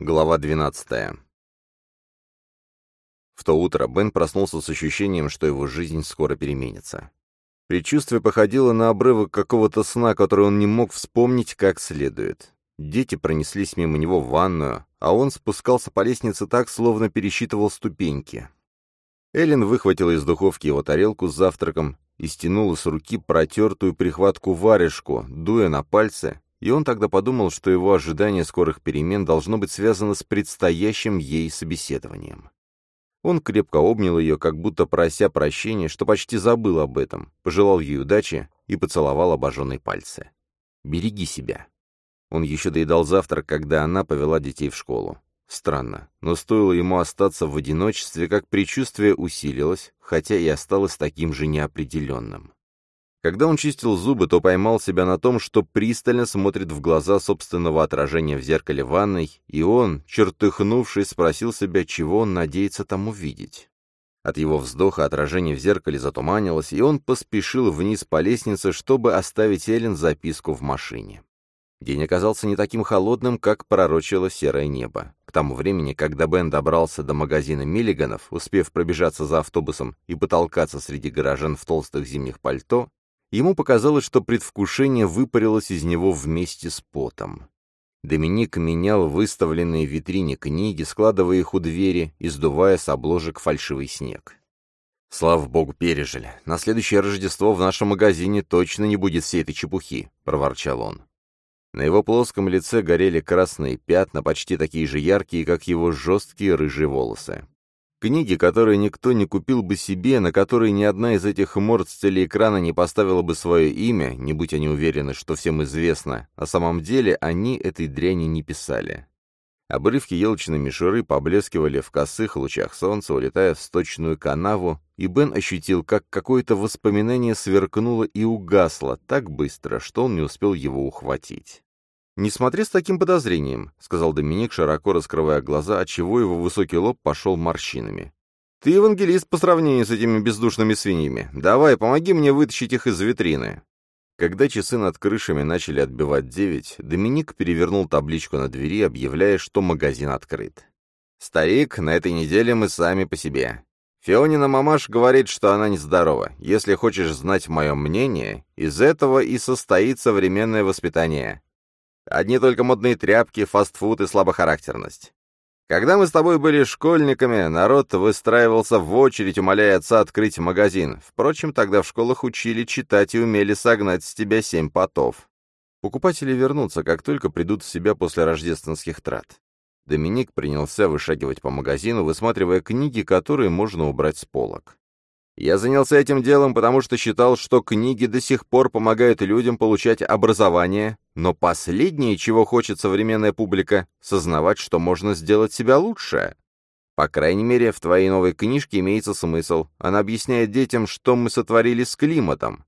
Глава 12. В то утро Бен проснулся с ощущением, что его жизнь скоро переменится. Предчувствие походило на обрывок какого-то сна, который он не мог вспомнить как следует. Дети пронеслись мимо него в ванную, а он спускался по лестнице так, словно пересчитывал ступеньки. Эллен выхватила из духовки его тарелку с завтраком и стянула с руки протертую прихватку варежку, дуя на пальцы, и он тогда подумал, что его ожидание скорых перемен должно быть связано с предстоящим ей собеседованием. Он крепко обнял ее, как будто прося прощения, что почти забыл об этом, пожелал ей удачи и поцеловал обожженные пальцы. «Береги себя». Он еще доедал завтрак, когда она повела детей в школу. Странно, но стоило ему остаться в одиночестве, как предчувствие усилилось, хотя и осталось таким же неопределенным. Когда он чистил зубы, то поймал себя на том, что пристально смотрит в глаза собственного отражения в зеркале ванной, и он, чертыхнувшись, спросил себя, чего он надеется там увидеть. От его вздоха отражение в зеркале затуманилось, и он поспешил вниз по лестнице, чтобы оставить Эллен записку в машине. День оказался не таким холодным, как пророчило серое небо. К тому времени, когда Бен добрался до магазина Миллиганов, успев пробежаться за автобусом и потолкаться среди горожан в толстых зимних пальто, Ему показалось, что предвкушение выпарилось из него вместе с потом. Доминик менял выставленные в витрине книги, складывая их у двери и сдувая с обложек фальшивый снег. «Слава богу, пережили. На следующее Рождество в нашем магазине точно не будет всей этой чепухи», — проворчал он. На его плоском лице горели красные пятна, почти такие же яркие, как его жесткие рыжие волосы. Книги, которые никто не купил бы себе, на которые ни одна из этих морд с телеэкрана не поставила бы свое имя, не будь они уверены, что всем известно, а самом деле они этой дряни не писали. Обрывки елочной мишуры поблескивали в косых лучах солнца, улетая в сточную канаву, и Бен ощутил, как какое-то воспоминание сверкнуло и угасло так быстро, что он не успел его ухватить. «Не смотри с таким подозрением», — сказал Доминик, широко раскрывая глаза, отчего его высокий лоб пошел морщинами. «Ты евангелист по сравнению с этими бездушными свиньями. Давай, помоги мне вытащить их из витрины». Когда часы над крышами начали отбивать девять, Доминик перевернул табличку на двери, объявляя, что магазин открыт. «Старик, на этой неделе мы сами по себе. Фионина мамаш говорит, что она нездорова. Если хочешь знать мое мнение, из этого и состоит современное воспитание. Одни только модные тряпки, фастфуд и слабохарактерность. Когда мы с тобой были школьниками, народ выстраивался в очередь, умоляя отца открыть магазин. Впрочем, тогда в школах учили читать и умели согнать с тебя семь потов. Покупатели вернутся, как только придут в себя после рождественских трат. Доминик принялся вышагивать по магазину, высматривая книги, которые можно убрать с полок. Я занялся этим делом, потому что считал, что книги до сих пор помогают людям получать образование, но последнее, чего хочет современная публика, сознавать, что можно сделать себя лучше. По крайней мере, в твоей новой книжке имеется смысл. Она объясняет детям, что мы сотворили с климатом.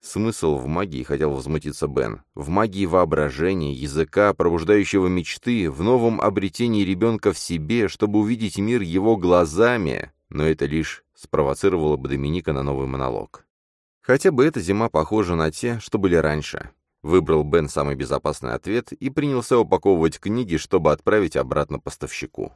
Смысл в магии, хотел возмутиться Бен, в магии воображения, языка, пробуждающего мечты, в новом обретении ребенка в себе, чтобы увидеть мир его глазами, но это лишь спровоцировало бы Доминика на новый монолог. Хотя бы эта зима похожа на те, что были раньше. Выбрал Бен самый безопасный ответ и принялся упаковывать книги, чтобы отправить обратно поставщику.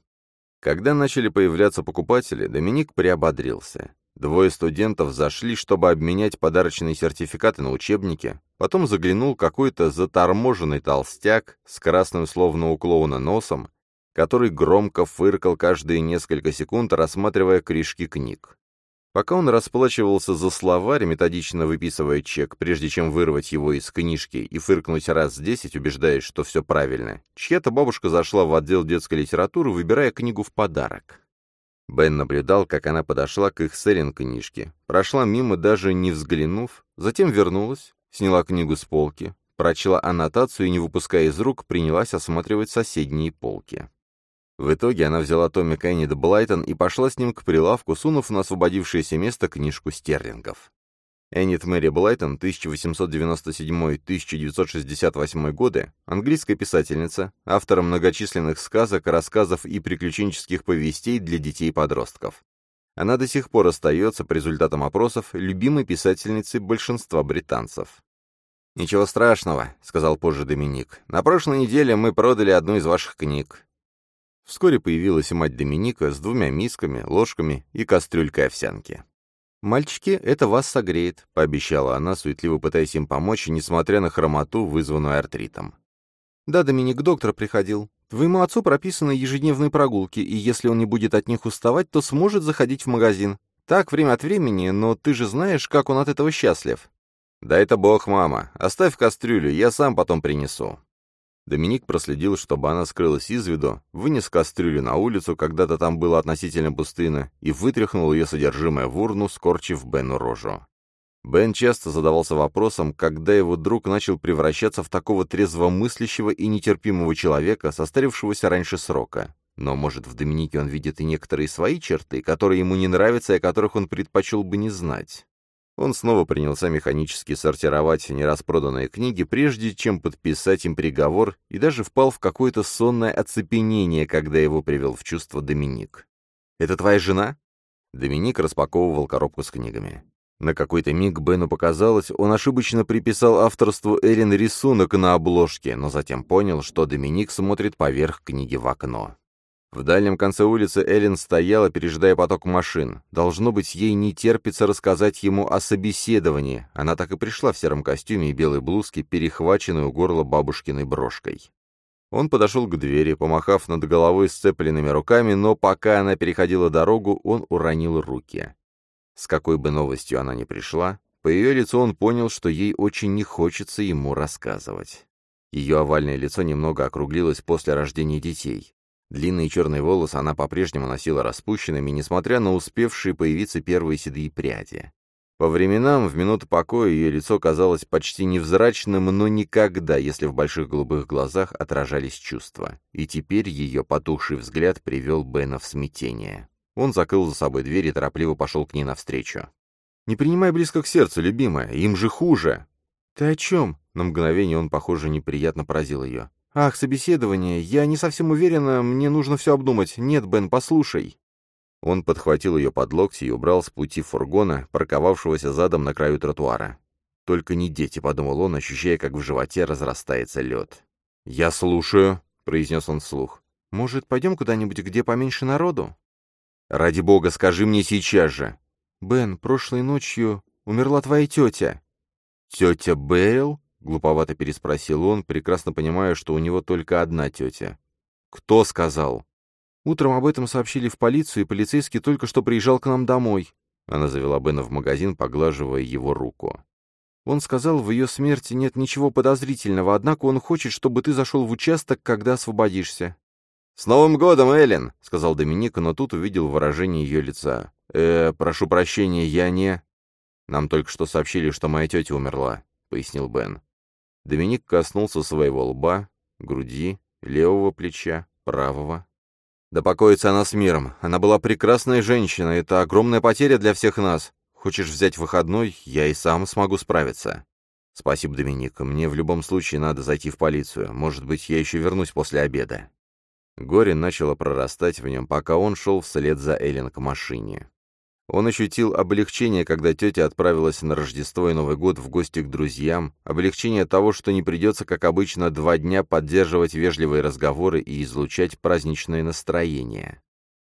Когда начали появляться покупатели, Доминик приободрился. Двое студентов зашли, чтобы обменять подарочные сертификаты на учебники, потом заглянул какой-то заторможенный толстяк с красным словно у клоуна носом который громко фыркал каждые несколько секунд, рассматривая крышки книг. Пока он расплачивался за словарь, методично выписывая чек, прежде чем вырвать его из книжки и фыркнуть раз десять, убеждаясь, что все правильно, чья-то бабушка зашла в отдел детской литературы, выбирая книгу в подарок. Бен наблюдал, как она подошла к их сэрин книжке, прошла мимо, даже не взглянув, затем вернулась, сняла книгу с полки, прочла аннотацию и, не выпуская из рук, принялась осматривать соседние полки. В итоге она взяла Томми Кеннеда Блайтон и пошла с ним к прилавку, сунув на освободившееся место книжку стерлингов. Эннет Мэри Блайтон, 1897-1968 годы, английская писательница, автор многочисленных сказок, рассказов и приключенческих повестей для детей и подростков. Она до сих пор остается, по результатам опросов, любимой писательницей большинства британцев. «Ничего страшного», — сказал позже Доминик. «На прошлой неделе мы продали одну из ваших книг. Вскоре появилась мать Доминика с двумя мисками, ложками и кастрюлькой овсянки. «Мальчики, это вас согреет», — пообещала она, суетливо пытаясь им помочь, несмотря на хромоту, вызванную артритом. «Да, Доминик, доктор приходил. Твоему отцу прописаны ежедневные прогулки, и если он не будет от них уставать, то сможет заходить в магазин. Так, время от времени, но ты же знаешь, как он от этого счастлив». «Да это бог, мама. Оставь кастрюлю, я сам потом принесу». Доминик проследил, чтобы она скрылась из виду, вынес кастрюлю на улицу, когда-то там было относительно пустынно, и вытряхнул ее содержимое в урну, скорчив Бену рожу. Бен часто задавался вопросом, когда его друг начал превращаться в такого трезвомыслящего и нетерпимого человека, состарившегося раньше срока. Но, может, в Доминике он видит и некоторые свои черты, которые ему не нравятся и о которых он предпочел бы не знать. Он снова принялся механически сортировать нераспроданные книги, прежде чем подписать им приговор, и даже впал в какое-то сонное оцепенение, когда его привел в чувство Доминик. «Это твоя жена?» Доминик распаковывал коробку с книгами. На какой-то миг Бену показалось, он ошибочно приписал авторству Эрин рисунок на обложке, но затем понял, что Доминик смотрит поверх книги в окно. В дальнем конце улицы Эллен стояла, пережидая поток машин. Должно быть, ей не терпится рассказать ему о собеседовании. Она так и пришла в сером костюме и белой блузке, перехваченной у горла бабушкиной брошкой. Он подошел к двери, помахав над головой сцепленными руками, но пока она переходила дорогу, он уронил руки. С какой бы новостью она ни пришла, по ее лицу он понял, что ей очень не хочется ему рассказывать. Ее овальное лицо немного округлилось после рождения детей. Длинные черные волосы она по-прежнему носила распущенными, несмотря на успевшие появиться первые седые пряди. По временам, в минуту покоя, ее лицо казалось почти невзрачным, но никогда, если в больших голубых глазах отражались чувства. И теперь ее потухший взгляд привел Бена в смятение. Он закрыл за собой дверь и торопливо пошел к ней навстречу. «Не принимай близко к сердцу, любимая, им же хуже!» «Ты о чем?» На мгновение он, похоже, неприятно поразил ее. «Ах, собеседование. Я не совсем уверена, мне нужно все обдумать. Нет, Бен, послушай». Он подхватил ее под локти и убрал с пути фургона, парковавшегося задом на краю тротуара. «Только не дети», — подумал он, ощущая, как в животе разрастается лед. «Я слушаю», — произнес он вслух. «Может, пойдем куда-нибудь, где поменьше народу?» «Ради бога, скажи мне сейчас же!» «Бен, прошлой ночью умерла твоя тетя». «Тетя Бейл?» Глуповато переспросил он, прекрасно понимая, что у него только одна тетя. «Кто сказал?» «Утром об этом сообщили в полицию, и полицейский только что приезжал к нам домой». Она завела Бена в магазин, поглаживая его руку. Он сказал, в ее смерти нет ничего подозрительного, однако он хочет, чтобы ты зашел в участок, когда освободишься. «С Новым годом, Эллен!» — сказал Доминик, но тут увидел выражение ее лица. «Э, прошу прощения, я не...» «Нам только что сообщили, что моя тетя умерла», — пояснил Бен. Доминик коснулся своего лба, груди, левого плеча, правого. «Да покоится она с миром. Она была прекрасная женщина, это огромная потеря для всех нас. Хочешь взять выходной, я и сам смогу справиться». «Спасибо, Доминик. Мне в любом случае надо зайти в полицию. Может быть, я еще вернусь после обеда». Горе начало прорастать в нем, пока он шел вслед за Эллен к машине. Он ощутил облегчение, когда тетя отправилась на Рождество и Новый год в гости к друзьям, облегчение того, что не придется, как обычно, два дня поддерживать вежливые разговоры и излучать праздничное настроение.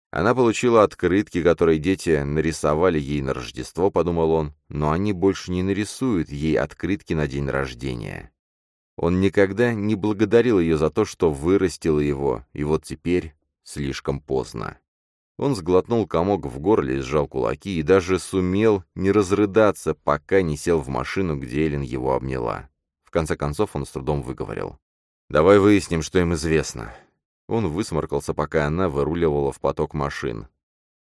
Она получила открытки, которые дети нарисовали ей на Рождество, подумал он, но они больше не нарисуют ей открытки на день рождения. Он никогда не благодарил ее за то, что вырастила его, и вот теперь слишком поздно. Он сглотнул комок в горле и сжал кулаки, и даже сумел не разрыдаться, пока не сел в машину, где Эллен его обняла. В конце концов он с трудом выговорил. «Давай выясним, что им известно». Он высморкался, пока она выруливала в поток машин.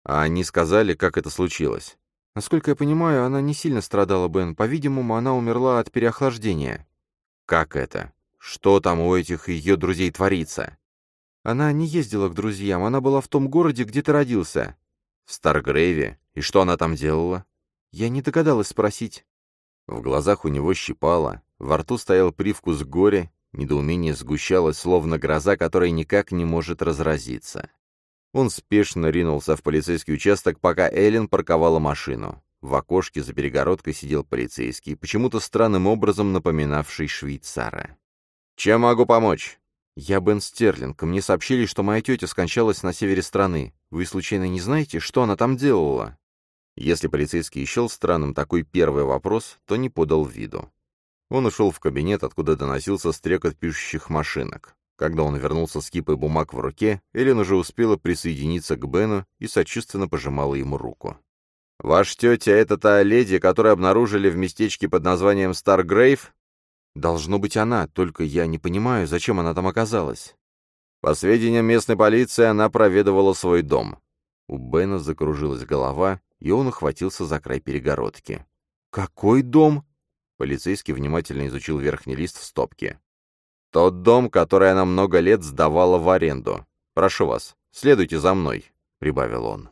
А они сказали, как это случилось. Насколько я понимаю, она не сильно страдала, Бен. По-видимому, она умерла от переохлаждения. Как это? Что там у этих ее друзей творится? Она не ездила к друзьям, она была в том городе, где ты родился. В Старгрейве? И что она там делала? Я не догадалась спросить. В глазах у него щипало, во рту стоял привкус горя, недоумение сгущалось, словно гроза, которая никак не может разразиться. Он спешно ринулся в полицейский участок, пока Эллен парковала машину. В окошке за перегородкой сидел полицейский, почему-то странным образом напоминавший швейцара. «Чем могу помочь?» «Я Бен Стерлинг, мне сообщили, что моя тетя скончалась на севере страны. Вы случайно не знаете, что она там делала?» Если полицейский счел странным такой первый вопрос, то не подал виду. Он ушел в кабинет, откуда доносился стрекот пишущих машинок. Когда он вернулся с кипой бумаг в руке, Эллен уже успела присоединиться к Бену и сочувственно пожимала ему руку. «Ваша тетя — это та леди, которую обнаружили в местечке под названием Старгрейв?» «Должно быть она, только я не понимаю, зачем она там оказалась». По сведениям местной полиции, она проведывала свой дом. У Бена закружилась голова, и он ухватился за край перегородки. «Какой дом?» Полицейский внимательно изучил верхний лист в стопке. «Тот дом, который она много лет сдавала в аренду. Прошу вас, следуйте за мной», — прибавил он.